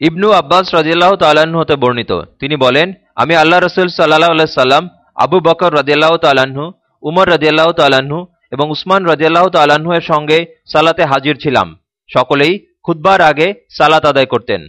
ইবনু আব্বাস রাজিয়াল্লাহ তাল্লাহ্ন হতে বর্ণিত। তিনি বলেন, আমি আল্লাহ রসুল সাল্লাহ আল্লাহ সাল্লাম, আবু বকর রাজিয়াল্লাহ তাল্লাহ্ন উমর রাজিয়াল্লাহ তাল্লাহ্ন এবং উসমান রাজিয়াল্লাহ তাল্লাহ্ন এর সঙ্গে সালাতে হাজির ছিলাম। সকলেই খুদ্বার আগে সালাত আদায় করতেন।